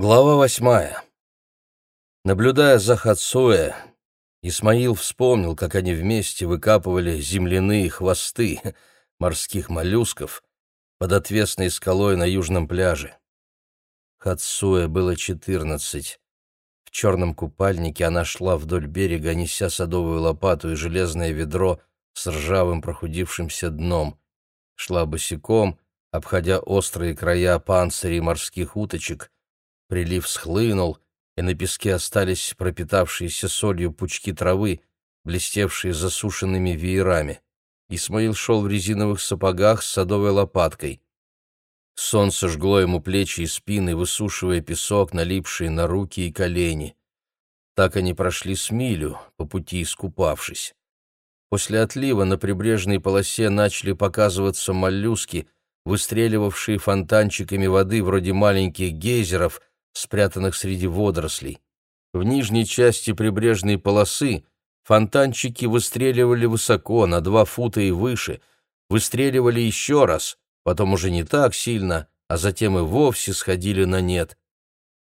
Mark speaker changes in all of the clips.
Speaker 1: Глава восьмая. Наблюдая за Хацуэ, Исмаил вспомнил, как они вместе выкапывали земляные хвосты морских моллюсков под отвесной скалой на южном пляже. Хацуэ было четырнадцать. В черном купальнике она шла вдоль берега, неся садовую лопату и железное ведро с ржавым прохудившимся дном. Шла босиком, обходя острые края панцирей морских уточек. Прилив схлынул, и на песке остались пропитавшиеся солью пучки травы, блестевшие засушенными веерами. Исмаил шел в резиновых сапогах с садовой лопаткой. Солнце жгло ему плечи и спины, высушивая песок, налипший на руки и колени. Так они прошли с милю, по пути искупавшись. После отлива на прибрежной полосе начали показываться моллюски, выстреливавшие фонтанчиками воды вроде маленьких гейзеров, спрятанных среди водорослей. В нижней части прибрежной полосы фонтанчики выстреливали высоко, на два фута и выше, выстреливали еще раз, потом уже не так сильно, а затем и вовсе сходили на нет.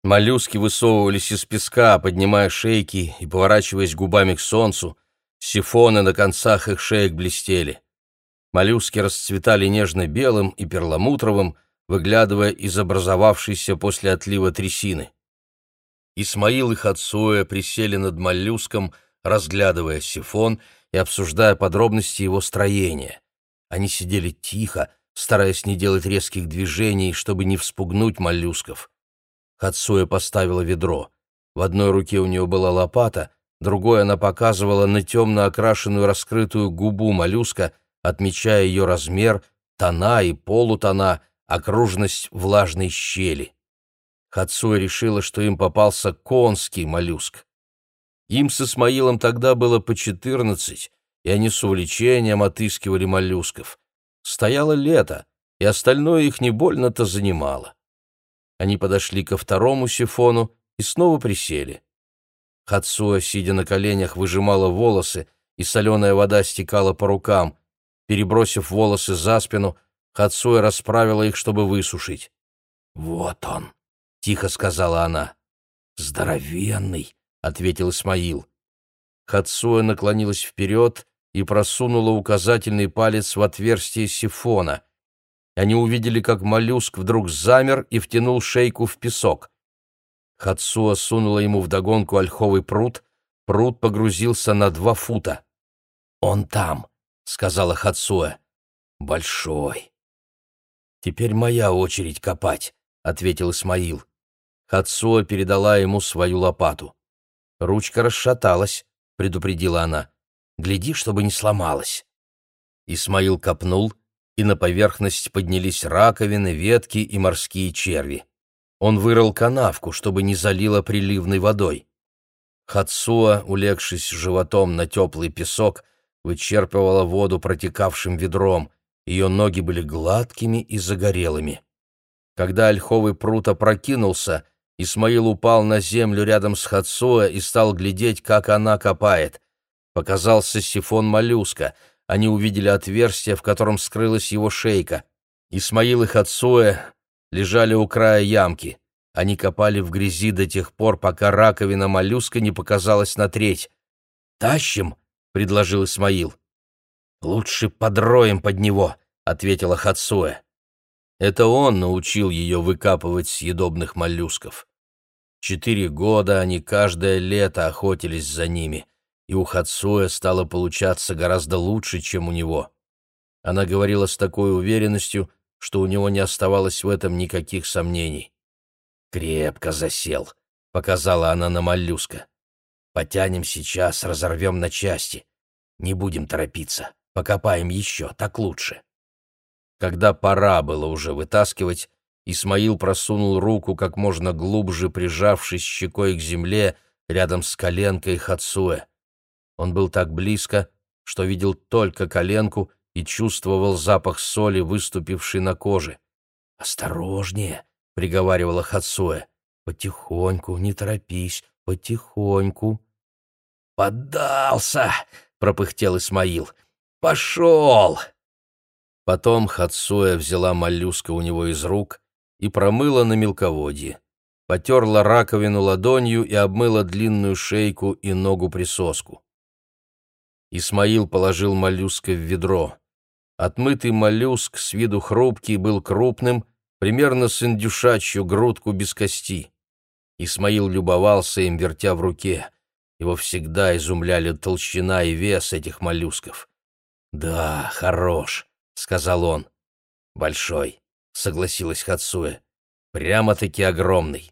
Speaker 1: Моллюски высовывались из песка, поднимая шейки и поворачиваясь губами к солнцу, сифоны на концах их шеек блестели. Моллюски расцветали нежно-белым и перламутровым, выглядывая из образовавшейся после отлива трясины. Исмаил и Хацуэ присели над моллюском, разглядывая сифон и обсуждая подробности его строения. Они сидели тихо, стараясь не делать резких движений, чтобы не вспугнуть моллюсков. Хацуэ поставила ведро. В одной руке у нее была лопата, другой она показывала на темно окрашенную раскрытую губу моллюска, отмечая ее размер, тона и полутона, окружность влажной щели. Хацуя решила, что им попался конский моллюск. Им с Исмаилом тогда было по четырнадцать, и они с увлечением отыскивали моллюсков. Стояло лето, и остальное их не больно-то занимало. Они подошли ко второму сифону и снова присели. Хацуа, сидя на коленях, выжимала волосы, и соленая вода стекала по рукам. Перебросив волосы за спину, Хацуя расправила их, чтобы высушить. «Вот он», — тихо сказала она. «Здоровенный», — ответил Исмаил. Хацуя наклонилась вперед и просунула указательный палец в отверстие сифона. Они увидели, как моллюск вдруг замер и втянул шейку в песок. Хацуа сунула ему вдогонку ольховый пруд, пруд погрузился на два фута. «Он там», — сказала Хацуа. «Большой». «Теперь моя очередь копать», — ответил Исмаил. Хацуа передала ему свою лопату. «Ручка расшаталась», — предупредила она. «Гляди, чтобы не сломалась». Исмаил копнул, и на поверхность поднялись раковины, ветки и морские черви. Он вырыл канавку, чтобы не залило приливной водой. Хацуа, улегшись животом на теплый песок, вычерпывала воду протекавшим ведром. Ее ноги были гладкими и загорелыми. Когда ольховый пруд опрокинулся, Исмаил упал на землю рядом с Хацуа и стал глядеть, как она копает. Показался сифон моллюска. Они увидели отверстие, в котором скрылась его шейка. Исмаил и Хацуэ лежали у края ямки. Они копали в грязи до тех пор, пока раковина моллюска не показалась на треть. «Тащим!» — предложил Исмаил. «Лучше подроем под него», — ответила Хацуэ. Это он научил ее выкапывать съедобных моллюсков. Четыре года они каждое лето охотились за ними, и у Хацуэ стало получаться гораздо лучше, чем у него. Она говорила с такой уверенностью, что у него не оставалось в этом никаких сомнений. «Крепко засел», — показала она на моллюска. «Потянем сейчас, разорвем на части. Не будем торопиться». Покопаем еще, так лучше. Когда пора было уже вытаскивать, Исмаил просунул руку как можно глубже, прижавшись щекой к земле рядом с коленкой Хацуэ. Он был так близко, что видел только коленку и чувствовал запах соли, выступивший на коже. «Осторожнее!» — приговаривала Хацуэ. «Потихоньку, не торопись, потихоньку». «Поддался!» — пропыхтел Исмаил. Пошел!» Потом Хацуя взяла моллюска у него из рук и промыла на мелководье. потерла раковину ладонью и обмыла длинную шейку и ногу-присоску. Исмаил положил моллюска в ведро. Отмытый моллюск, с виду хрупкий, был крупным, примерно с индюшачью грудку без кости. Исмаил любовался им, вертя в руке. Его всегда изумляли толщина и вес этих моллюсков. «Да, хорош», — сказал он. «Большой», — согласилась Хацуэ. «Прямо-таки огромный».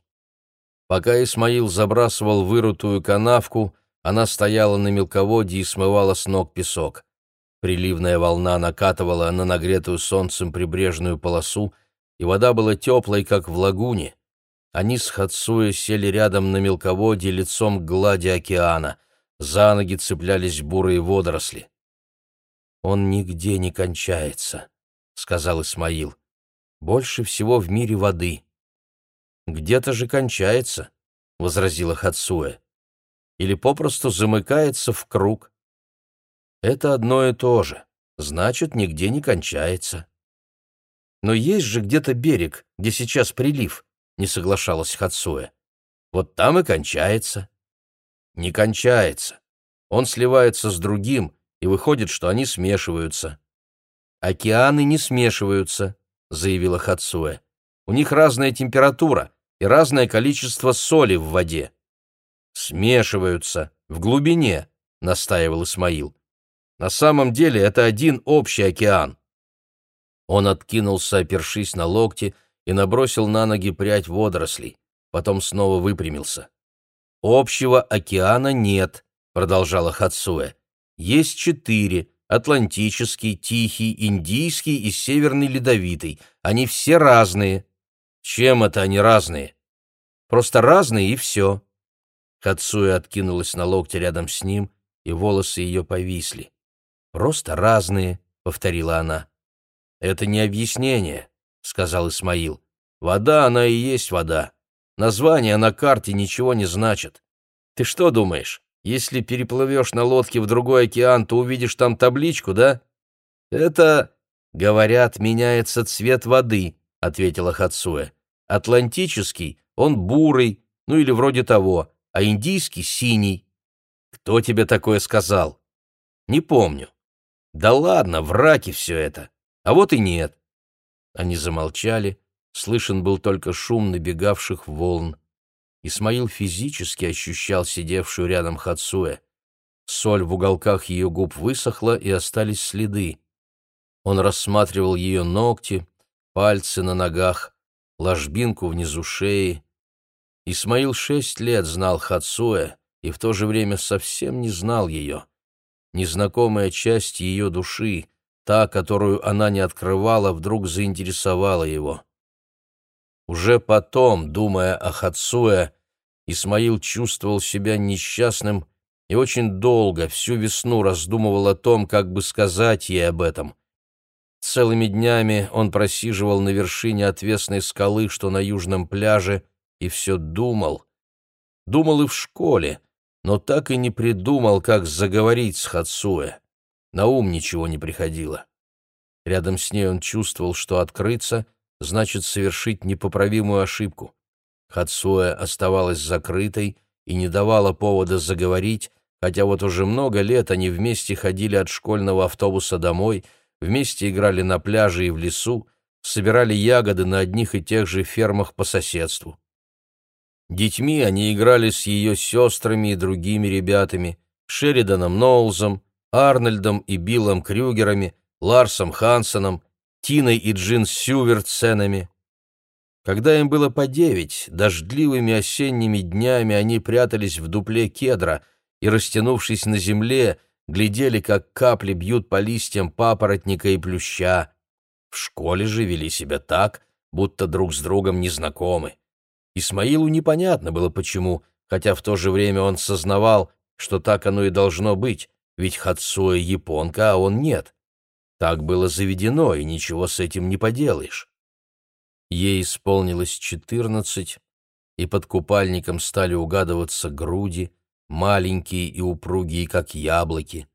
Speaker 1: Пока Исмаил забрасывал вырутую канавку, она стояла на мелководье и смывала с ног песок. Приливная волна накатывала на нагретую солнцем прибрежную полосу, и вода была теплой, как в лагуне. Они с Хацуя сели рядом на мелководье лицом к глади океана. За ноги цеплялись бурые водоросли. «Он нигде не кончается», — сказал Исмаил. «Больше всего в мире воды». «Где-то же кончается», — возразила Хацуэ. «Или попросту замыкается в круг». «Это одно и то же. Значит, нигде не кончается». «Но есть же где-то берег, где сейчас прилив», — не соглашалась Хацуэ. «Вот там и кончается». «Не кончается. Он сливается с другим, и выходит, что они смешиваются». «Океаны не смешиваются», — заявила Хацуэ. «У них разная температура и разное количество соли в воде». «Смешиваются, в глубине», — настаивал Исмаил. «На самом деле это один общий океан». Он откинулся, опершись на локти, и набросил на ноги прядь водорослей, потом снова выпрямился. «Общего океана нет», — продолжала Хацуэ. «Есть четыре — Атлантический, Тихий, Индийский и Северный Ледовитый. Они все разные». «Чем это они разные?» «Просто разные и все». Хацуэ откинулась на локте рядом с ним, и волосы ее повисли. «Просто разные», — повторила она. «Это не объяснение», — сказал Исмаил. «Вода, она и есть вода. Название на карте ничего не значит. Ты что думаешь, если переплывешь на лодке в другой океан, то увидишь там табличку, да?» «Это, говорят, меняется цвет воды», — ответила Хацуэ. «Атлантический, он бурый, ну или вроде того, а индийский — синий». «Кто тебе такое сказал?» «Не помню». «Да ладно, враки все это. А вот и нет. Они замолчали, слышен был только шум набегавших волн. Исмаил физически ощущал сидевшую рядом Хацуэ. Соль в уголках ее губ высохла, и остались следы. Он рассматривал ее ногти, пальцы на ногах, ложбинку внизу шеи. Исмаил шесть лет знал Хацуэ и в то же время совсем не знал ее. Незнакомая часть ее души, Та, которую она не открывала, вдруг заинтересовала его. Уже потом, думая о Хацуэ, Исмаил чувствовал себя несчастным и очень долго, всю весну раздумывал о том, как бы сказать ей об этом. Целыми днями он просиживал на вершине отвесной скалы, что на южном пляже, и все думал. Думал и в школе, но так и не придумал, как заговорить с Хацуэ. На ум ничего не приходило. Рядом с ней он чувствовал, что открыться значит совершить непоправимую ошибку. Хацуэ оставалась закрытой и не давала повода заговорить, хотя вот уже много лет они вместе ходили от школьного автобуса домой, вместе играли на пляже и в лесу, собирали ягоды на одних и тех же фермах по соседству. Детьми они играли с ее сестрами и другими ребятами, Шериданом Ноулзом, Арнольдом и Биллом Крюгерами, Ларсом Хансоном, Тиной и Джин Сювертсенами. Когда им было по девять, дождливыми осенними днями они прятались в дупле кедра и, растянувшись на земле, глядели, как капли бьют по листьям папоротника и плюща. В школе же вели себя так, будто друг с другом незнакомы. Исмаилу непонятно было почему, хотя в то же время он сознавал, что так оно и должно быть, ведь Хацуэ японка, а он нет. Так было заведено, и ничего с этим не поделаешь. Ей исполнилось четырнадцать, и под купальником стали угадываться груди, маленькие и упругие, как яблоки.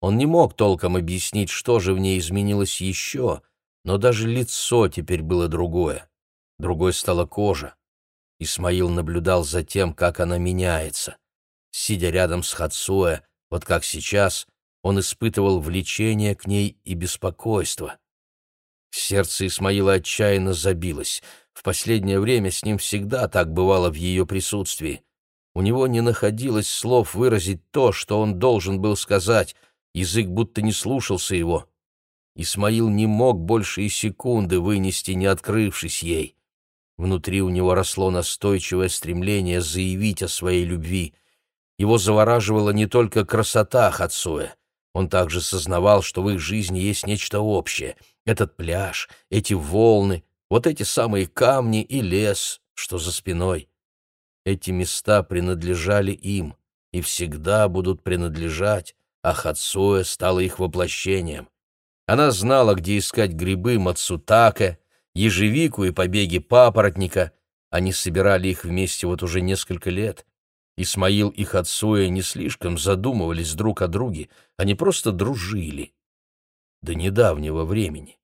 Speaker 1: Он не мог толком объяснить, что же в ней изменилось еще, но даже лицо теперь было другое. Другой стала кожа. Исмаил наблюдал за тем, как она меняется. Сидя рядом с Хацуэ, вот как сейчас, он испытывал влечение к ней и беспокойство. Сердце Исмаила отчаянно забилось. В последнее время с ним всегда так бывало в ее присутствии. У него не находилось слов выразить то, что он должен был сказать, язык будто не слушался его. Исмаил не мог больше и секунды вынести, не открывшись ей. Внутри у него росло настойчивое стремление заявить о своей любви. Его завораживала не только красота Хацуэ. Он также сознавал, что в их жизни есть нечто общее. Этот пляж, эти волны, вот эти самые камни и лес, что за спиной. Эти места принадлежали им и всегда будут принадлежать, а Хацуэ стала их воплощением. Она знала, где искать грибы мацутаке, ежевику и побеги папоротника. Они собирали их вместе вот уже несколько лет. Исмаил и Хацуэ не слишком задумывались друг о друге, они просто дружили. До недавнего времени.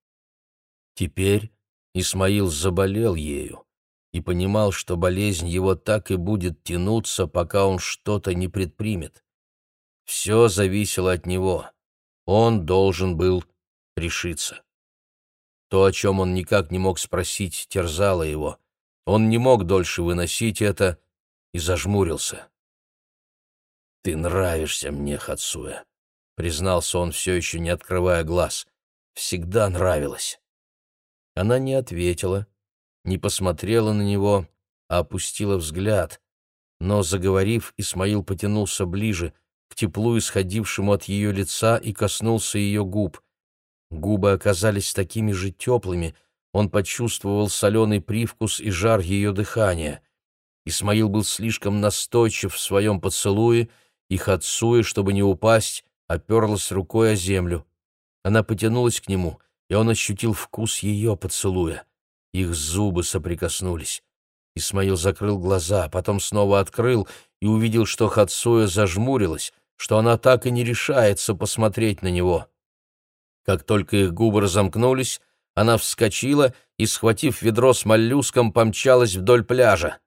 Speaker 1: Теперь Исмаил заболел ею и понимал, что болезнь его так и будет тянуться, пока он что-то не предпримет. Все зависело от него. Он должен был решиться. То, о чем он никак не мог спросить, терзало его. Он не мог дольше выносить это и зажмурился. «Ты нравишься мне, Хацуя», — признался он, все еще не открывая глаз. «Всегда нравилась». Она не ответила, не посмотрела на него, а опустила взгляд. Но, заговорив, Исмаил потянулся ближе, к теплу, исходившему от ее лица, и коснулся ее губ. Губы оказались такими же теплыми, он почувствовал соленый привкус и жар ее дыхания. Исмаил был слишком настойчив в своем поцелуе, и Хацуя, чтобы не упасть, оперлась рукой о землю. Она потянулась к нему, и он ощутил вкус ее поцелуя. Их зубы соприкоснулись. Исмаил закрыл глаза, потом снова открыл и увидел, что Хацуя зажмурилась, что она так и не решается посмотреть на него. Как только их губы разомкнулись, она вскочила и, схватив ведро с моллюском, помчалась вдоль пляжа.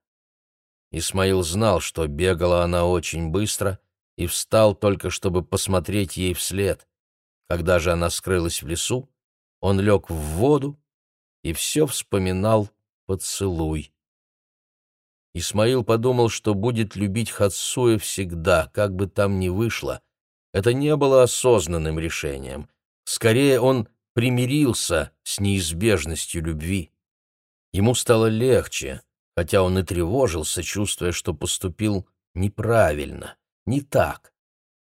Speaker 1: Исмаил знал, что бегала она очень быстро, и встал только, чтобы посмотреть ей вслед. Когда же она скрылась в лесу, он лег в воду и все вспоминал поцелуй. Исмаил подумал, что будет любить Хацуя всегда, как бы там ни вышло. Это не было осознанным решением. Скорее, он примирился с неизбежностью любви. Ему стало легче, хотя он и тревожился, чувствуя, что поступил неправильно, не так.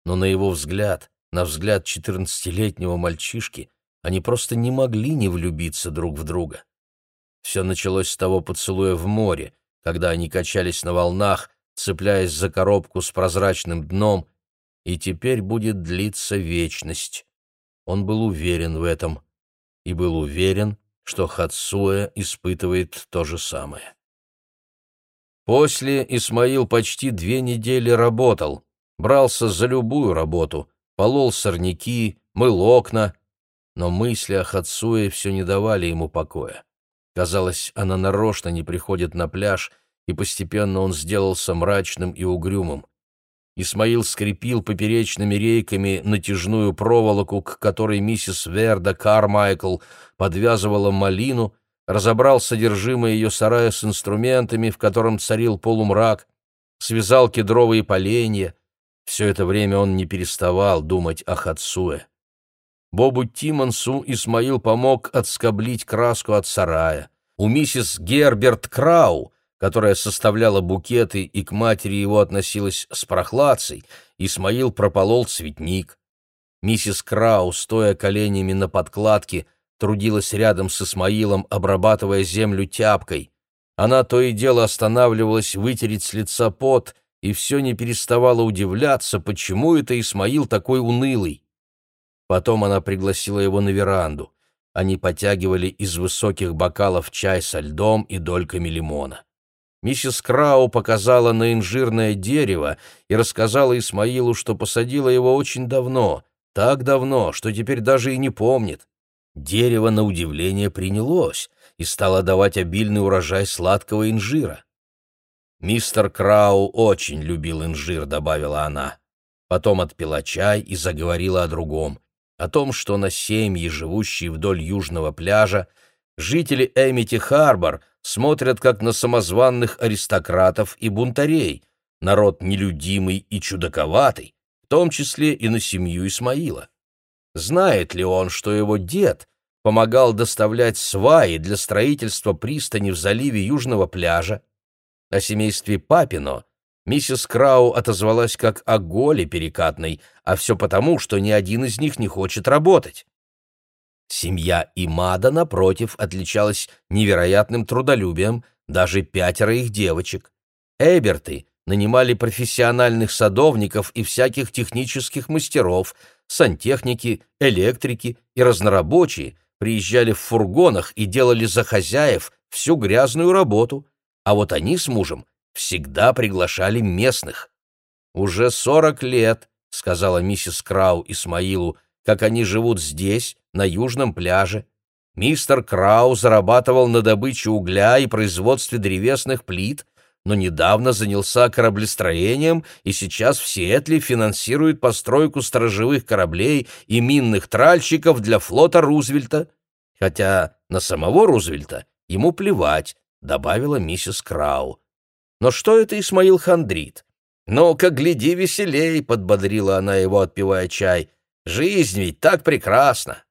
Speaker 1: Но на его взгляд, на взгляд четырнадцатилетнего мальчишки, они просто не могли не влюбиться друг в друга. Все началось с того поцелуя в море, когда они качались на волнах, цепляясь за коробку с прозрачным дном, и теперь будет длиться вечность. Он был уверен в этом и был уверен, что Хацуэ испытывает то же самое. После Исмаил почти две недели работал, брался за любую работу, полол сорняки, мыл окна, но мысли о Хацуе все не давали ему покоя. Казалось, она нарочно не приходит на пляж, и постепенно он сделался мрачным и угрюмым. Исмаил скрепил поперечными рейками натяжную проволоку, к которой миссис Верда Кармайкл подвязывала малину, разобрал содержимое ее сарая с инструментами, в котором царил полумрак, связал кедровые поленья. Все это время он не переставал думать о Хацуэ. Бобу Тимонсу Исмаил помог отскоблить краску от сарая. У миссис Герберт Крау, которая составляла букеты и к матери его относилась с прохладцей, Исмаил прополол цветник. Миссис Крау, стоя коленями на подкладке, трудилась рядом с Исмаилом, обрабатывая землю тяпкой. Она то и дело останавливалась вытереть с лица пот и все не переставала удивляться, почему это Исмаил такой унылый. Потом она пригласила его на веранду. Они потягивали из высоких бокалов чай со льдом и дольками лимона. Миссис Крау показала на инжирное дерево и рассказала Исмаилу, что посадила его очень давно, так давно, что теперь даже и не помнит. Дерево, на удивление, принялось и стало давать обильный урожай сладкого инжира. «Мистер Крау очень любил инжир», — добавила она. Потом отпила чай и заговорила о другом, о том, что на семьи, живущие вдоль южного пляжа, жители Эмити-Харбор смотрят как на самозванных аристократов и бунтарей, народ нелюдимый и чудаковатый, в том числе и на семью Исмаила. Знает ли он, что его дед помогал доставлять сваи для строительства пристани в заливе Южного пляжа? О семействе Папино миссис Крау отозвалась как о голе перекатной, а все потому, что ни один из них не хочет работать. Семья Имада, напротив, отличалась невероятным трудолюбием, даже пятеро их девочек. Эберты нанимали профессиональных садовников и всяких технических мастеров, сантехники, электрики и разнорабочие приезжали в фургонах и делали за хозяев всю грязную работу, а вот они с мужем всегда приглашали местных. «Уже сорок лет», — сказала миссис Крау Исмаилу, как они живут здесь, на южном пляже. Мистер Крау зарабатывал на добыче угля и производстве древесных плит, но недавно занялся кораблестроением и сейчас в Сиэтле финансирует постройку сторожевых кораблей и минных тральщиков для флота Рузвельта. Хотя на самого Рузвельта ему плевать, добавила миссис Крау. Но что это Исмаил хандрит? «Ну-ка, гляди веселей», — подбодрила она его, отпивая чай. «Жизнь ведь так прекрасна!»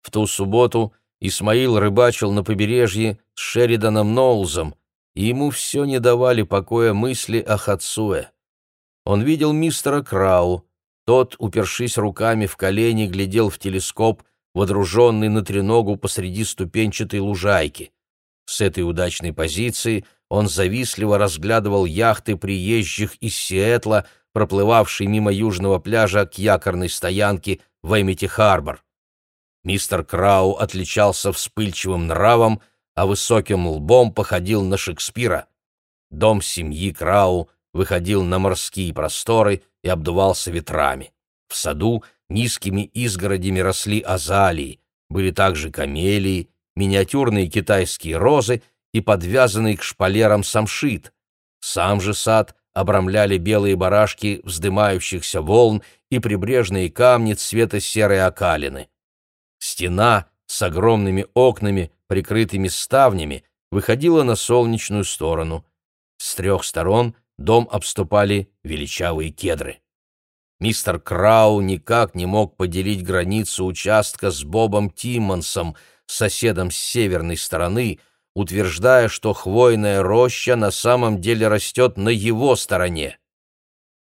Speaker 1: В ту субботу Исмаил рыбачил на побережье с Шериданом Ноулзом, и ему все не давали покоя мысли о Хацуэ. Он видел мистера Крау. Тот, упершись руками в колени, глядел в телескоп, водруженный на треногу посреди ступенчатой лужайки. С этой удачной позиции он завистливо разглядывал яхты приезжих из Сиэтла, проплывавшие мимо южного пляжа к якорной стоянке в Эмити-Харбор. Мистер Крау отличался вспыльчивым нравом, а высоким лбом походил на Шекспира. Дом семьи Крау выходил на морские просторы и обдувался ветрами. В саду низкими изгородями росли азалии, были также камелии, миниатюрные китайские розы и подвязанный к шпалерам самшит. Сам же сад обрамляли белые барашки вздымающихся волн и прибрежные камни цвета серой окалины. Стена с огромными окнами, прикрытыми ставнями, выходила на солнечную сторону. С трех сторон дом обступали величавые кедры. Мистер Крау никак не мог поделить границу участка с Бобом Тиммонсом, соседом с северной стороны, утверждая, что хвойная роща на самом деле растет на его стороне.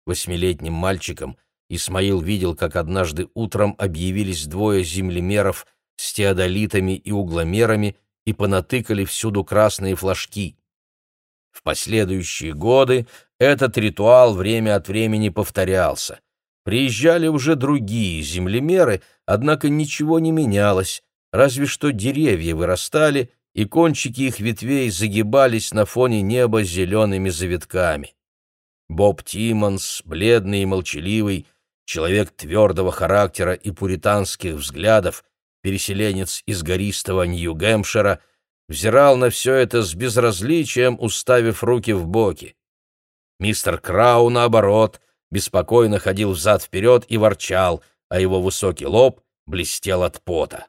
Speaker 1: Восьмилетним мальчиком Исмаил видел, как однажды утром объявились двое землемеров с теодолитами и угломерами и понатыкали всюду красные флажки. В последующие годы этот ритуал время от времени повторялся. Приезжали уже другие землемеры, однако ничего не менялось, разве что деревья вырастали, и кончики их ветвей загибались на фоне неба зелеными завитками. Боб Тиммонс, бледный и молчаливый, человек твердого характера и пуританских взглядов, переселенец из гористого Нью-Гэмпшира, взирал на все это с безразличием, уставив руки в боки. Мистер Крау, наоборот, беспокойно ходил взад-вперед и ворчал, а его высокий лоб блестел от пота.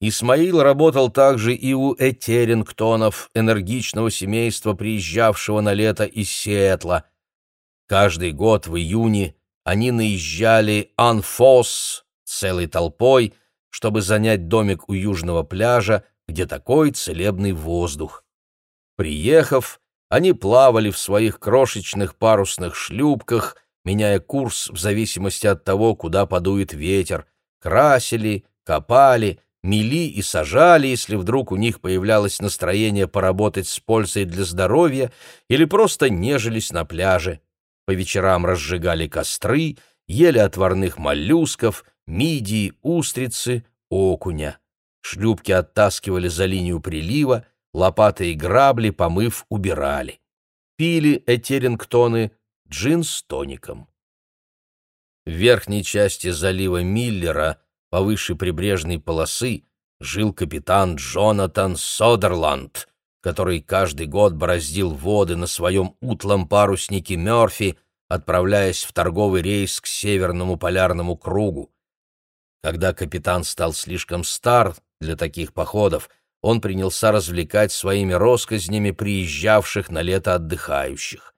Speaker 1: Исмаил работал также и у Этерингтонов, энергичного семейства, приезжавшего на лето из Сиэтла. Каждый год в июне они наезжали Анфос целой толпой, чтобы занять домик у южного пляжа, где такой целебный воздух. Приехав, они плавали в своих крошечных парусных шлюпках, меняя курс в зависимости от того, куда подует ветер, красили, копали, мели и сажали, если вдруг у них появлялось настроение поработать с пользой для здоровья или просто нежились на пляже. По вечерам разжигали костры, ели отварных моллюсков, мидии, устрицы, окуня. Шлюпки оттаскивали за линию прилива, лопаты и грабли, помыв, убирали. Пили этерингтоны джин с тоником. В верхней части залива Миллера, повыше прибрежной полосы, жил капитан Джонатан Содерланд, который каждый год бороздил воды на своем утлом паруснике Мёрфи, отправляясь в торговый рейс к Северному полярному кругу. Когда капитан стал слишком стар для таких походов, он принялся развлекать своими росказнями приезжавших на лето отдыхающих.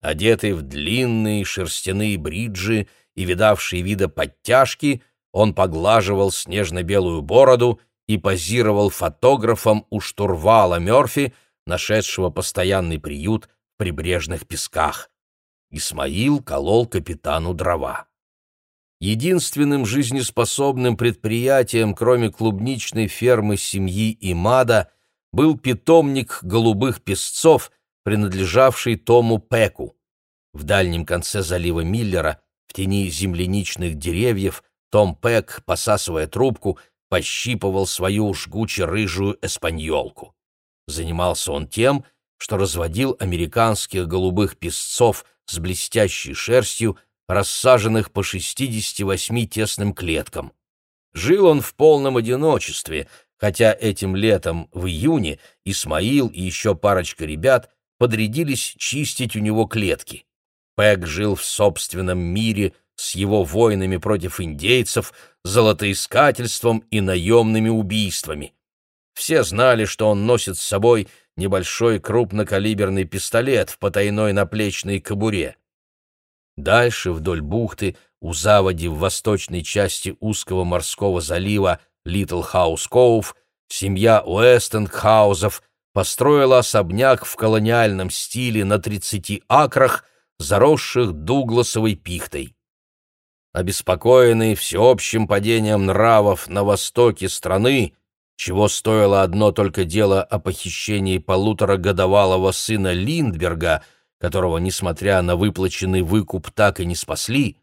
Speaker 1: Одетый в длинные шерстяные бриджи и видавшие вида подтяжки, он поглаживал снежно-белую бороду и позировал фотографом у штурвала Мёрфи, нашедшего постоянный приют в прибрежных песках. Исмаил колол капитану дрова. Единственным жизнеспособным предприятием, кроме клубничной фермы семьи Имада, был питомник голубых песцов, принадлежавший Тому Пеку. В дальнем конце залива Миллера, в тени земляничных деревьев, Том Пек, посасывая трубку, пощипывал свою жгуче-рыжую эспаньолку. Занимался он тем, что разводил американских голубых песцов с блестящей шерстью, рассаженных по 68 тесным клеткам. Жил он в полном одиночестве, хотя этим летом, в июне, Исмаил и еще парочка ребят подрядились чистить у него клетки. Пэг жил в собственном мире с его войнами против индейцев, золотоискательством и наемными убийствами. Все знали, что он носит с собой небольшой крупнокалиберный пистолет в потайной наплечной кобуре. Дальше, вдоль бухты, у заводи в восточной части узкого морского залива Литл Хаус Коув, семья Уэстенхаузов построила особняк в колониальном стиле на 30 акрах, заросших дугласовой пихтой. Обеспокоенный всеобщим падением нравов на востоке страны, чего стоило одно только дело о похищении полуторагодовалого сына Линдберга, которого, несмотря на выплаченный выкуп, так и не спасли,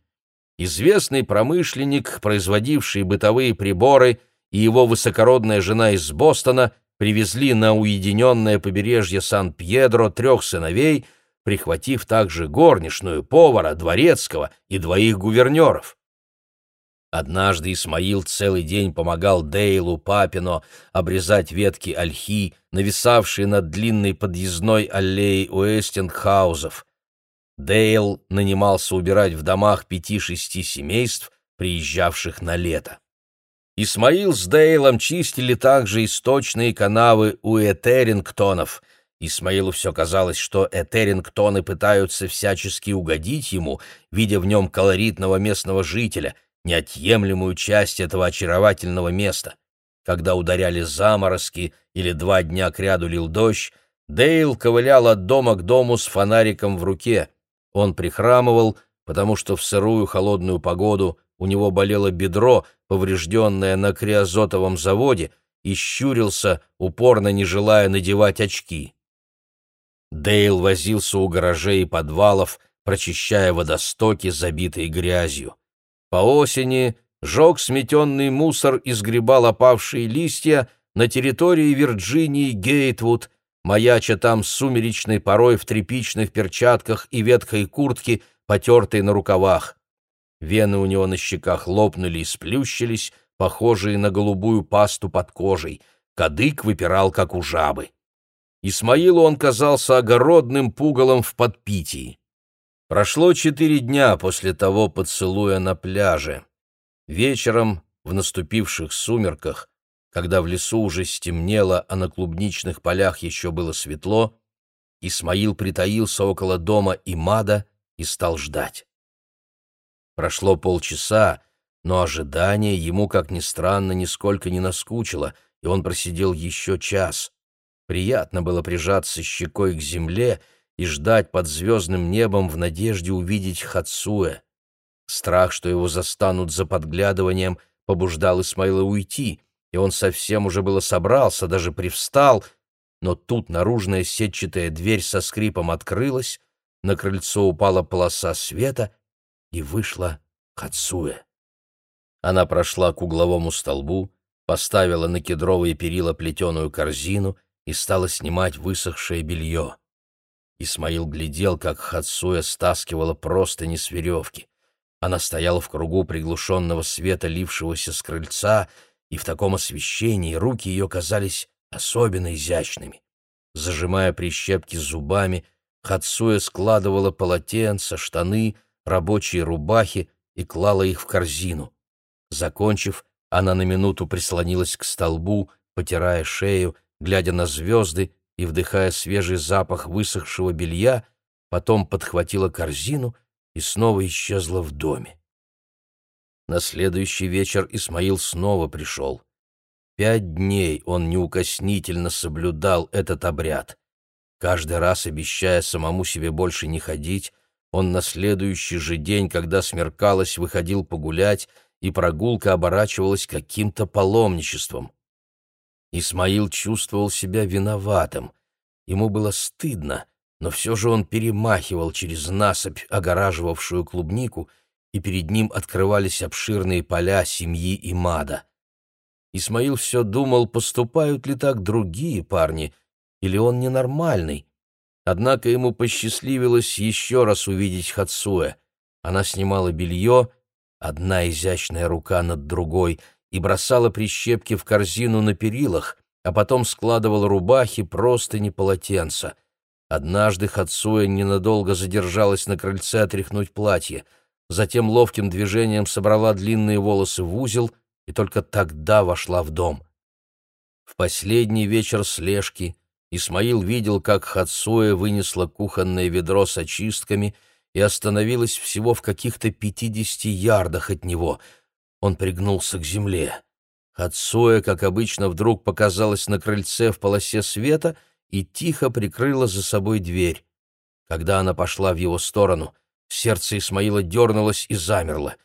Speaker 1: известный промышленник, производивший бытовые приборы, и его высокородная жена из Бостона привезли на уединенное побережье Сан-Пьедро трех сыновей, прихватив также горничную, повара, дворецкого и двоих гувернеров. Однажды Исмаил целый день помогал Дейлу Папино обрезать ветки ольхи, нависавшие над длинной подъездной аллеей Уэстингхаузов. Дейл нанимался убирать в домах пяти-шести семейств, приезжавших на лето. Исмаил с Дейлом чистили также источные канавы у Этерингтонов. Исмаилу все казалось, что Этерингтоны пытаются всячески угодить ему, видя в нем колоритного местного жителя — неотъемлемую часть этого очаровательного места. Когда ударяли заморозки или два дня кряду лил дождь, Дейл ковылял от дома к дому с фонариком в руке. Он прихрамывал, потому что в сырую холодную погоду у него болело бедро, поврежденное на криозотовом заводе, и щурился, упорно не желая надевать очки. Дейл возился у гаражей и подвалов, прочищая водостоки, забитые грязью. По осени жег сметенный мусор и сгребал опавшие листья на территории Вирджинии Гейтвуд, маяча там сумеречной порой в тряпичных перчатках и ветхой куртке, потертой на рукавах. Вены у него на щеках лопнули и сплющились, похожие на голубую пасту под кожей. Кадык выпирал, как у жабы. Исмаилу он казался огородным пугалом в подпитии. Прошло четыре дня после того поцелуя на пляже. Вечером, в наступивших сумерках, когда в лесу уже стемнело, а на клубничных полях еще было светло, Исмаил притаился около дома Имада и стал ждать. Прошло полчаса, но ожидание ему, как ни странно, нисколько не наскучило, и он просидел еще час. Приятно было прижаться щекой к земле и ждать под звездным небом в надежде увидеть Хацуэ. Страх, что его застанут за подглядыванием, побуждал Исмаила уйти, и он совсем уже было собрался, даже привстал, но тут наружная сетчатая дверь со скрипом открылась, на крыльцо упала полоса света, и вышла Хацуэ. Она прошла к угловому столбу, поставила на кедровые перила плетеную корзину и стала снимать высохшее белье. Исмаил глядел, как Хацуя стаскивала простыни с веревки. Она стояла в кругу приглушенного света, лившегося с крыльца, и в таком освещении руки ее казались особенно изящными. Зажимая прищепки зубами, Хацуя складывала полотенца, штаны, рабочие рубахи и клала их в корзину. Закончив, она на минуту прислонилась к столбу, потирая шею, глядя на звезды и вдыхая свежий запах высохшего белья, потом подхватила корзину и снова исчезла в доме. На следующий вечер Исмаил снова пришел. Пять дней он неукоснительно соблюдал этот обряд. Каждый раз обещая самому себе больше не ходить, он на следующий же день, когда смеркалось, выходил погулять, и прогулка оборачивалась каким-то паломничеством. Исмаил чувствовал себя виноватым. Ему было стыдно, но все же он перемахивал через насыпь, огораживавшую клубнику, и перед ним открывались обширные поля семьи и мада. Исмаил все думал, поступают ли так другие парни, или он ненормальный. Однако ему посчастливилось еще раз увидеть Хацуэ. Она снимала белье, одна изящная рука над другой, и бросала прищепки в корзину на перилах, а потом складывала рубахи, простыни, полотенца. Однажды Хацуэ ненадолго задержалась на крыльце отряхнуть платье, затем ловким движением собрала длинные волосы в узел — и только тогда вошла в дом. В последний вечер слежки Исмаил видел, как Хацуэ вынесла кухонное ведро с очистками и остановилась всего в каких-то пятидесяти ярдах от него. Он пригнулся к земле. Хацуэ, как обычно, вдруг показалась на крыльце в полосе света и тихо прикрыла за собой дверь. Когда она пошла в его сторону, сердце Исмаила дернулось и замерло.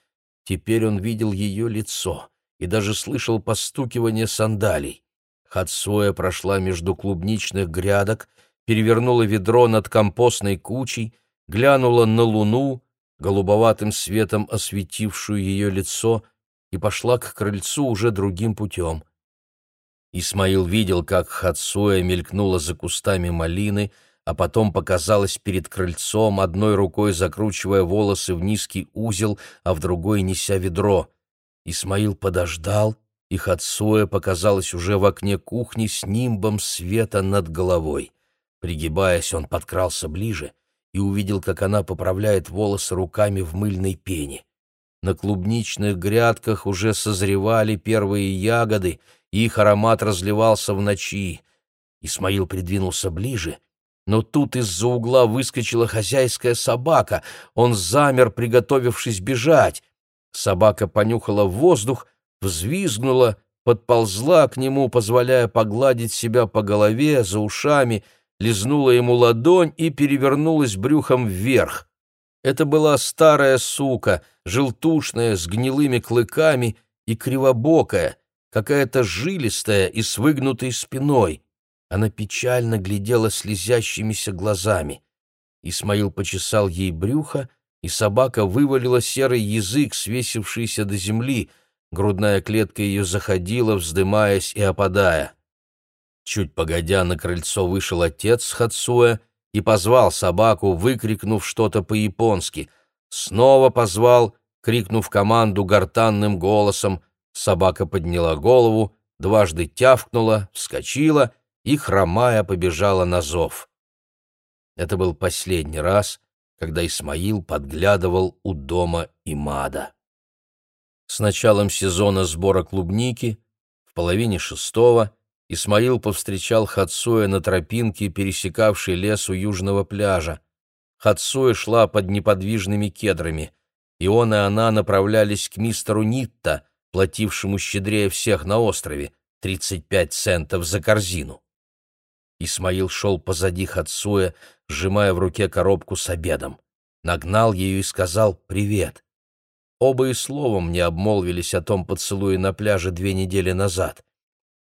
Speaker 1: Теперь он видел ее лицо и даже слышал постукивание сандалий. Хацуя прошла между клубничных грядок, перевернула ведро над компостной кучей, глянула на луну, голубоватым светом осветившую ее лицо, и пошла к крыльцу уже другим путем. Исмаил видел, как Хацуя мелькнула за кустами малины, а потом показалась перед крыльцом, одной рукой закручивая волосы в низкий узел, а в другой неся ведро. Исмаил подождал, и Хацуэ показалась уже в окне кухни с нимбом света над головой. Пригибаясь, он подкрался ближе и увидел, как она поправляет волосы руками в мыльной пене. На клубничных грядках уже созревали первые ягоды, их аромат разливался в ночи. Исмаил придвинулся ближе, но тут из-за угла выскочила хозяйская собака. Он замер, приготовившись бежать. Собака понюхала воздух, взвизгнула, подползла к нему, позволяя погладить себя по голове, за ушами, лизнула ему ладонь и перевернулась брюхом вверх. Это была старая сука, желтушная, с гнилыми клыками и кривобокая, какая-то жилистая и с выгнутой спиной. Она печально глядела слезящимися глазами. Исмаил почесал ей брюхо, и собака вывалила серый язык, свесившийся до земли, грудная клетка ее заходила, вздымаясь и опадая. Чуть погодя на крыльцо вышел отец Хацуэ и позвал собаку, выкрикнув что-то по-японски. Снова позвал, крикнув команду гортанным голосом. Собака подняла голову, дважды тявкнула, вскочила и, хромая, побежала на зов. Это был последний раз, когда Исмаил подглядывал у дома Имада. С началом сезона сбора клубники, в половине шестого, Исмаил повстречал Хацуя на тропинке, пересекавшей лес у южного пляжа. Хацуя шла под неподвижными кедрами, и он и она направлялись к мистеру Нитта, платившему щедрее всех на острове, 35 центов за корзину. Исмаил шел позади Хацуя, сжимая в руке коробку с обедом. Нагнал ее и сказал «Привет». Оба и словом не обмолвились о том поцелуе на пляже две недели назад.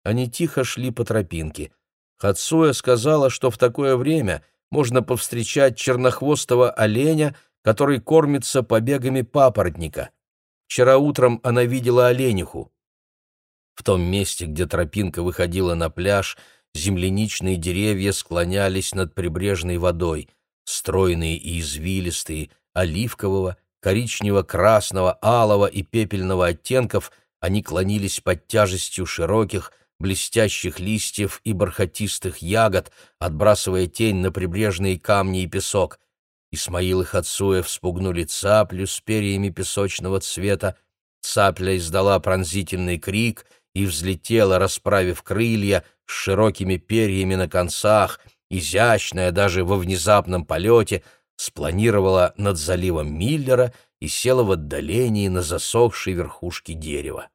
Speaker 1: Они тихо шли по тропинке. Хацуя сказала, что в такое время можно повстречать чернохвостого оленя, который кормится побегами папоротника. Вчера утром она видела олениху. В том месте, где тропинка выходила на пляж, земляничные деревья склонялись над прибрежной водой, стройные и извилистые, оливкового, коричнево-красного, алого и пепельного оттенков, они клонились под тяжестью широких, блестящих листьев и бархатистых ягод, отбрасывая тень на прибрежные камни и песок. Исмаил и Хацуя вспугнули цаплю с перьями песочного цвета. Цапля издала пронзительный крик и взлетела, расправив крылья, с широкими перьями на концах, изящная даже во внезапном полете, спланировала над заливом Миллера и села в отдалении на засохшей верхушке дерева.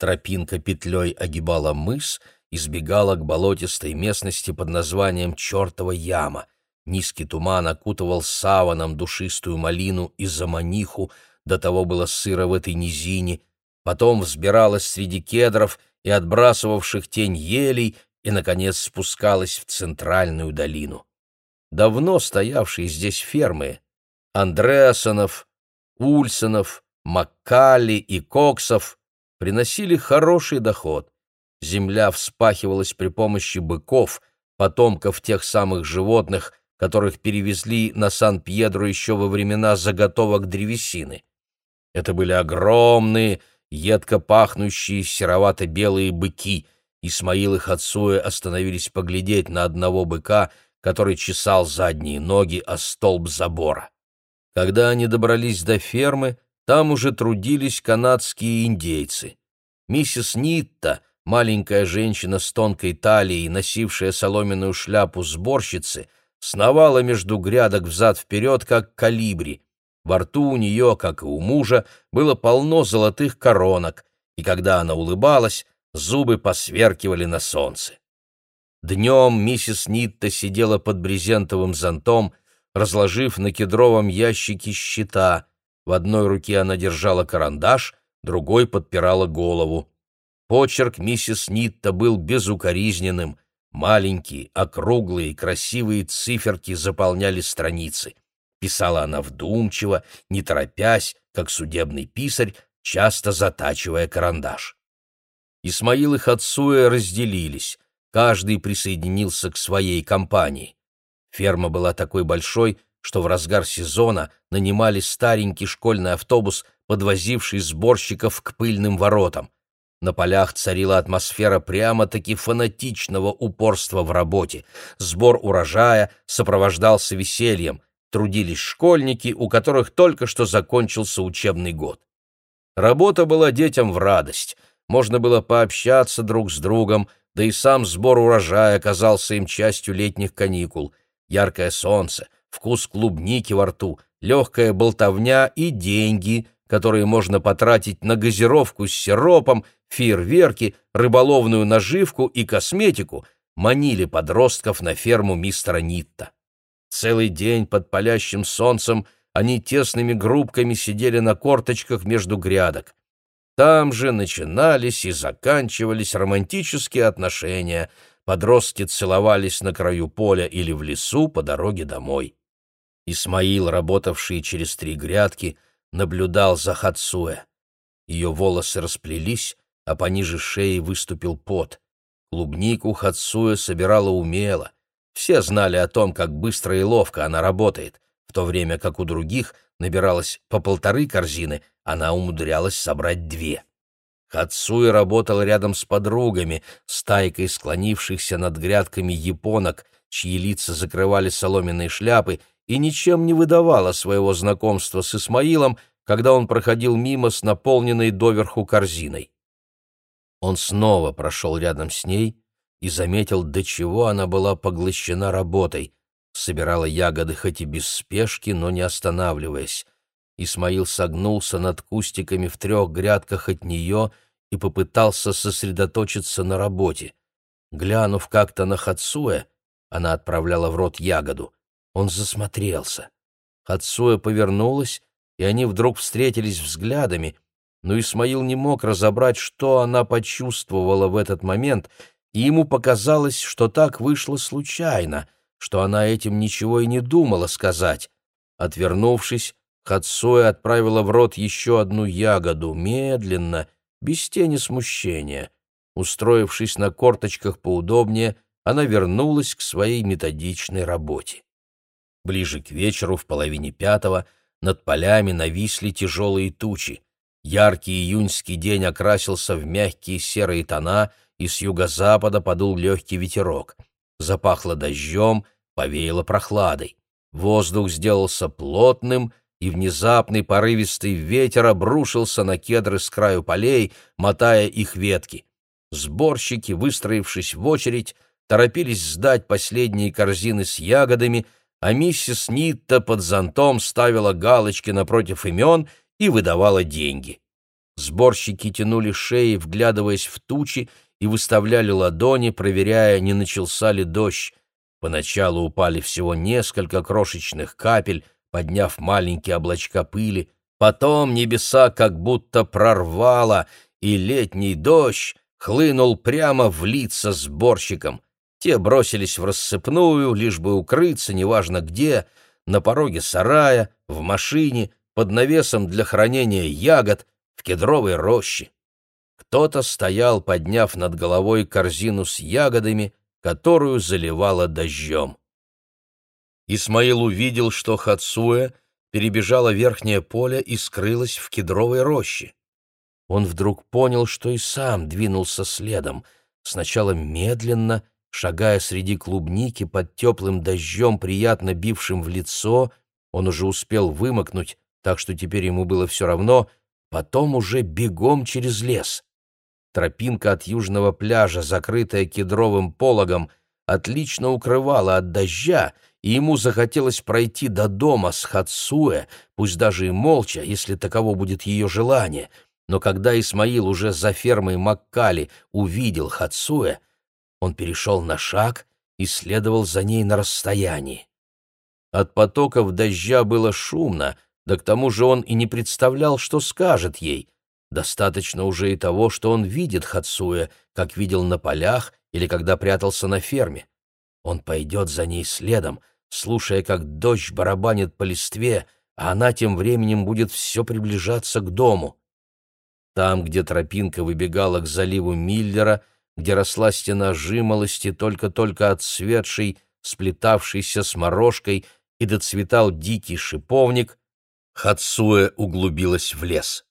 Speaker 1: Тропинка петлей огибала мыс и сбегала к болотистой местности под названием «Чертова яма». Низкий туман окутывал саваном душистую малину и заманиху, до того было сыро в этой низине, потом взбиралась среди кедров и отбрасывавших тень елей и, наконец, спускалась в центральную долину. Давно стоявшие здесь фермы — Андреасонов, Ульсонов, Маккали и Коксов приносили хороший доход. Земля вспахивалась при помощи быков, потомков тех самых животных, которых перевезли на Сан-Пьедро еще во времена заготовок древесины. Это были огромные, едко пахнущие серовато-белые быки. Исмаил и Хацуя остановились поглядеть на одного быка, который чесал задние ноги о столб забора. Когда они добрались до фермы, там уже трудились канадские индейцы. Миссис Нитта, маленькая женщина с тонкой талией, носившая соломенную шляпу сборщицы, сновала между грядок взад-вперед, как калибри. Во рту у нее, как и у мужа, было полно золотых коронок, и когда она улыбалась, зубы посверкивали на солнце. Днем миссис Нитта сидела под брезентовым зонтом, разложив на кедровом ящике щита, в одной руке она держала карандаш, другой подпирала голову. Почерк миссис Нитта был безукоризненным. Маленькие, округлые, красивые циферки заполняли страницы. Писала она вдумчиво, не торопясь, как судебный писарь, часто затачивая карандаш. Исмаил и Хацуя разделились, каждый присоединился к своей компании. Ферма была такой большой, что в разгар сезона нанимали старенький школьный автобус, подвозивший сборщиков к пыльным воротам. На полях царила атмосфера прямо-таки фанатичного упорства в работе. Сбор урожая сопровождался весельем. Трудились школьники, у которых только что закончился учебный год. Работа была детям в радость. Можно было пообщаться друг с другом, да и сам сбор урожая оказался им частью летних каникул. Яркое солнце — вкус клубники во рту, легкая болтовня и деньги, которые можно потратить на газировку с сиропом, фейерверки, рыболовную наживку и косметику, манили подростков на ферму мистера Нитта. Целый день под палящим солнцем они тесными группками сидели на корточках между грядок. Там же начинались и заканчивались романтические отношения. Подростки целовались на краю поля или в лесу по дороге домой. Исмаил, работавший через три грядки, наблюдал за Хацуэ. Ее волосы расплелись, а пониже шеи выступил пот. Клубнику Хацуэ собирала умело. Все знали о том, как быстро и ловко она работает, в то время как у других набиралось по полторы корзины, она умудрялась собрать две. Хацуэ работал рядом с подругами, стайкой склонившихся над грядками японок, чьи лица закрывали соломенные шляпы и ничем не выдавала своего знакомства с Исмаилом, когда он проходил мимо с наполненной доверху корзиной. Он снова прошел рядом с ней и заметил, до чего она была поглощена работой, собирала ягоды хоть и без спешки, но не останавливаясь. Исмаил согнулся над кустиками в трех грядках от нее и попытался сосредоточиться на работе. Глянув как-то на Хацуэ, она отправляла в рот ягоду. Он засмотрелся. Хацуя повернулась, и они вдруг встретились взглядами, но Исмаил не мог разобрать, что она почувствовала в этот момент, и ему показалось, что так вышло случайно, что она этим ничего и не думала сказать. Отвернувшись, Хацуя отправила в рот еще одну ягоду, медленно, без тени смущения. Устроившись на корточках поудобнее, она вернулась к своей методичной работе. Ближе к вечеру, в половине пятого, над полями нависли тяжелые тучи. Яркий июньский день окрасился в мягкие серые тона, и с юго-запада подул легкий ветерок. Запахло дождем, повеяло прохладой. Воздух сделался плотным, и внезапный порывистый ветер обрушился на кедры с краю полей, мотая их ветки. Сборщики, выстроившись в очередь, торопились сдать последние корзины с ягодами, а миссис Нитта под зонтом ставила галочки напротив имен и выдавала деньги. Сборщики тянули шеи, вглядываясь в тучи, и выставляли ладони, проверяя, не начался ли дождь. Поначалу упали всего несколько крошечных капель, подняв маленькие облачка пыли. Потом небеса как будто прорвало, и летний дождь хлынул прямо в лица сборщикам. Те бросились в рассыпную, лишь бы укрыться, неважно где, на пороге сарая, в машине, под навесом для хранения ягод, в кедровой роще. Кто-то стоял, подняв над головой корзину с ягодами, которую заливало дождем. Исмаил увидел, что Хацуэ перебежала верхнее поле и скрылась в кедровой роще. Он вдруг понял, что и сам двинулся следом, сначала медленно, шагая среди клубники под теплым дождем, приятно бившим в лицо, он уже успел вымокнуть, так что теперь ему было все равно, потом уже бегом через лес. Тропинка от южного пляжа, закрытая кедровым пологом, отлично укрывала от дождя, и ему захотелось пройти до дома с Хацуэ, пусть даже и молча, если таково будет ее желание. Но когда Исмаил уже за фермой Маккали увидел Хацуэ, он перешел на шаг и следовал за ней на расстоянии. От потоков дождя было шумно, да к тому же он и не представлял, что скажет ей. Достаточно уже и того, что он видит Хацуя, как видел на полях или когда прятался на ферме. Он пойдет за ней следом, слушая, как дождь барабанит по листве, а она тем временем будет все приближаться к дому. Там, где тропинка выбегала к заливу Миллера, где росла стена жимолости, только-только отцветшей, сплетавшейся с морожкой, и доцветал дикий шиповник, Хацуэ углубилась в лес.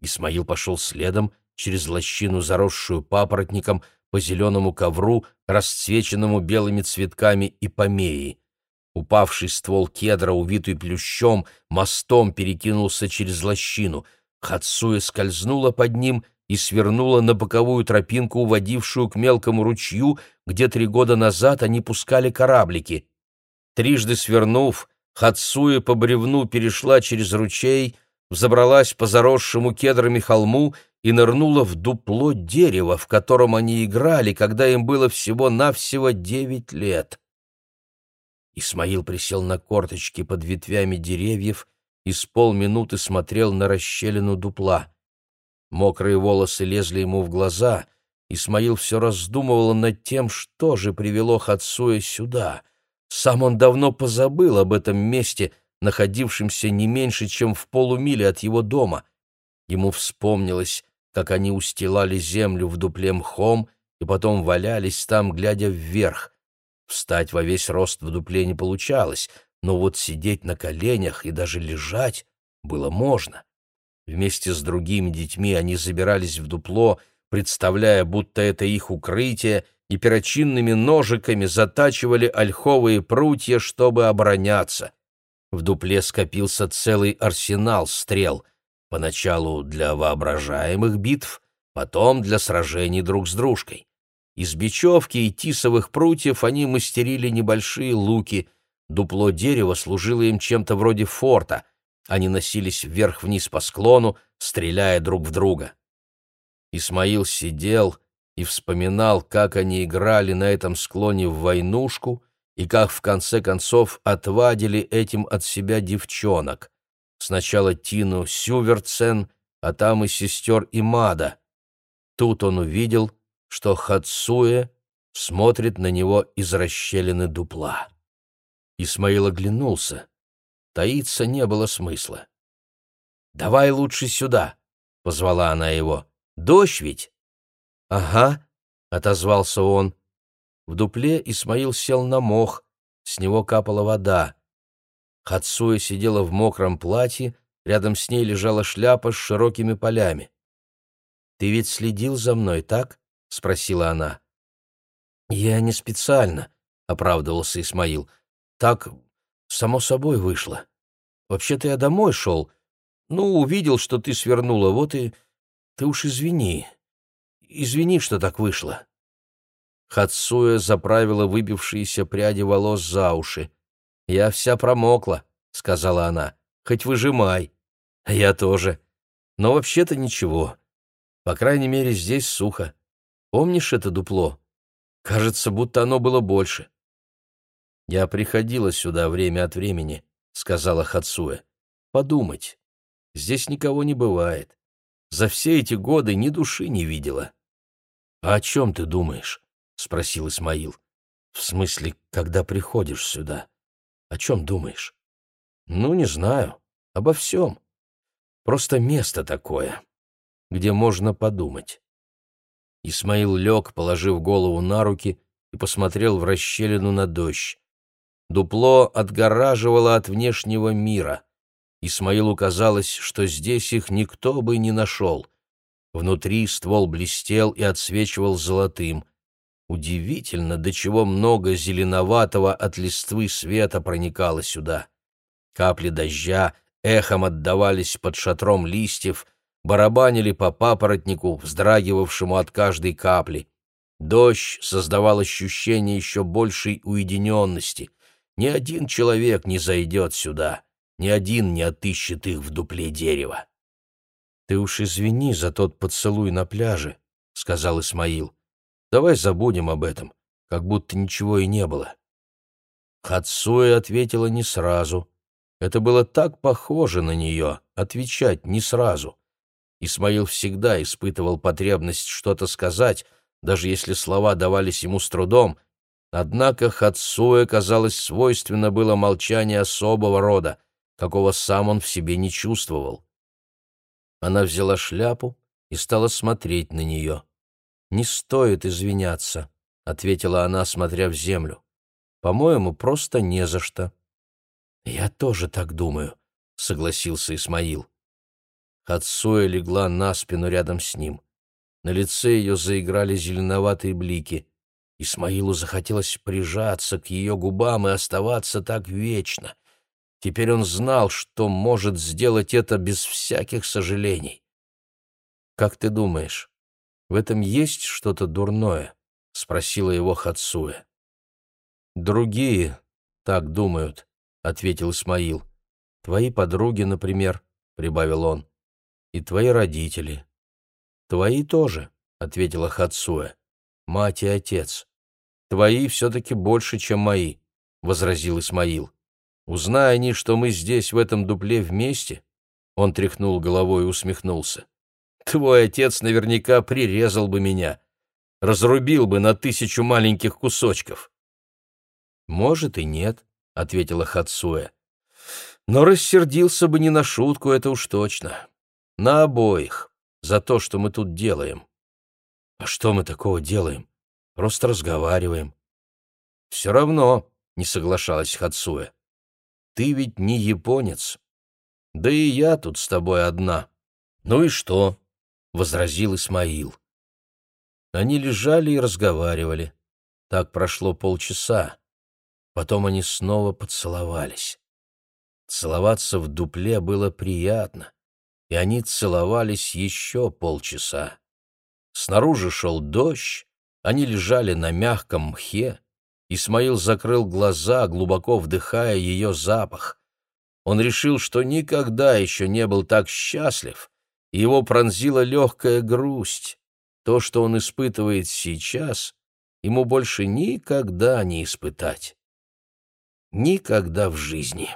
Speaker 1: Исмаил пошел следом через лощину, заросшую папоротником, по зеленому ковру, расцвеченному белыми цветками и помеи. Упавший ствол кедра, увитый плющом, мостом перекинулся через лощину. Хацуя скользнула под ним и свернула на боковую тропинку, уводившую к мелкому ручью, где три года назад они пускали кораблики. Трижды свернув, Хацуя по бревну перешла через ручей, взобралась по заросшему кедрами холму и нырнула в дупло дерева, в котором они играли, когда им было всего-навсего девять лет. Исмаил присел на корточки под ветвями деревьев и с полминуты смотрел на расщелину дупла. Мокрые волосы лезли ему в глаза. Исмаил все раздумывал над тем, что же привело Хацуя сюда — сам он давно позабыл об этом месте, находившемся не меньше, чем в полумиле от его дома. Ему вспомнилось, как они устилали землю в дупле мхом и потом валялись там, глядя вверх. Встать во весь рост в дупле не получалось, но вот сидеть на коленях и даже лежать было можно. Вместе с другими детьми они забирались в дупло, представляя, будто это их укрытие — и перочинными ножиками затачивали ольховые прутья, чтобы обороняться. В дупле скопился целый арсенал стрел, поначалу для воображаемых битв, потом для сражений друг с дружкой. Из бечевки и тисовых прутьев они мастерили небольшие луки, дупло дерева служило им чем-то вроде форта, они носились вверх-вниз по склону, стреляя друг в друга. Исмаил сидел, и вспоминал, как они играли на этом склоне в войнушку и как в конце концов отвадили этим от себя девчонок. Сначала Тину Сюверцен, а там и сестер Имада. Тут он увидел, что Хацуэ смотрит на него из расщелины дупла. Исмаил оглянулся. Таиться не было смысла. «Давай лучше сюда», — позвала она его. «Дождь ведь?» «Ага», — отозвался он. В дупле Исмаил сел на мох, с него капала вода. Хацуя сидела в мокром платье, рядом с ней лежала шляпа с широкими полями. «Ты ведь следил за мной, так?» — спросила она. «Я не специально», — оправдывался Исмаил. «Так, само собой вышло. Вообще-то я домой шел. Ну, увидел, что ты свернула, вот и... Ты уж извини. Извини, что так вышло». Хацуя заправила выбившиеся пряди волос за уши. «Я вся промокла», — сказала она. «Хоть выжимай». «Я тоже. Но вообще-то ничего. По крайней мере, здесь сухо. Помнишь это дупло? Кажется, будто оно было больше». «Я приходила сюда время от времени», — сказала Хацуя. «Подумать. Здесь никого не бывает. За все эти годы ни души не видела». «А о чем ты думаешь?» — спросил Исмаил. «В смысле, когда приходишь сюда?» О чем думаешь? Ну, не знаю. Обо всем. Просто место такое, где можно подумать. Исмаил лег, положив голову на руки, и посмотрел в расщелину на дождь. Дупло отгораживало от внешнего мира. Исмаилу казалось, что здесь их никто бы не нашел. Внутри ствол блестел и отсвечивал золотым — Удивительно, до чего много зеленоватого от листвы света проникало сюда. Капли дождя эхом отдавались под шатром листьев, барабанили по папоротнику, вздрагивавшему от каждой капли. Дождь создавал ощущение еще большей уединенности. Ни один человек не зайдет сюда, ни один не отыщет их в дупле дерева. «Ты уж извини за тот поцелуй на пляже», — сказал Исмаил. Давай забудем об этом, как будто ничего и не было. Хацуэ ответила не сразу. Это было так похоже на нее, отвечать не сразу. Исмаил всегда испытывал потребность что-то сказать, даже если слова давались ему с трудом, однако Хацуэ, казалось, свойственно было молчание особого рода, какого сам он в себе не чувствовал. Она взяла шляпу и стала смотреть на нее. «Не стоит извиняться», — ответила она, смотря в землю. «По-моему, просто не за что». «Я тоже так думаю», — согласился Исмаил. Хацуя легла на спину рядом с ним. На лице ее заиграли зеленоватые блики. Исмаилу захотелось прижаться к ее губам и оставаться так вечно. Теперь он знал, что может сделать это без всяких сожалений. «Как ты думаешь, в этом есть что-то дурное?» — спросила его Хацуэ. «Другие так думают», — ответил Исмаил. «Твои подруги, например», — прибавил он, — «и твои родители». «Твои тоже», — ответила Хацуэ, — «мать и отец». «Твои все-таки больше, чем мои», — возразил Исмаил. «Узнай они, что мы здесь, в этом дупле, вместе», — он тряхнул головой и усмехнулся. Твой отец наверняка прирезал бы меня, разрубил бы на тысячу маленьких кусочков. Может и нет, ответила Хацуэ. Но рассердился бы не на шутку, это уж точно. На обоих, за то, что мы тут делаем. А что мы такого делаем? Просто разговариваем. Все равно, не соглашалась Хацуэ. Ты ведь не японец. Да и я тут с тобой одна. Ну и что? — возразил Исмаил. Они лежали и разговаривали. Так прошло полчаса. Потом они снова поцеловались. Целоваться в дупле было приятно, и они целовались еще полчаса. Снаружи шел дождь, они лежали на мягком мхе. Исмаил закрыл глаза, глубоко вдыхая ее запах. Он решил, что никогда еще не был так счастлив, его пронзила легкая грусть. То, что он испытывает сейчас, ему больше никогда не испытать. Никогда в жизни.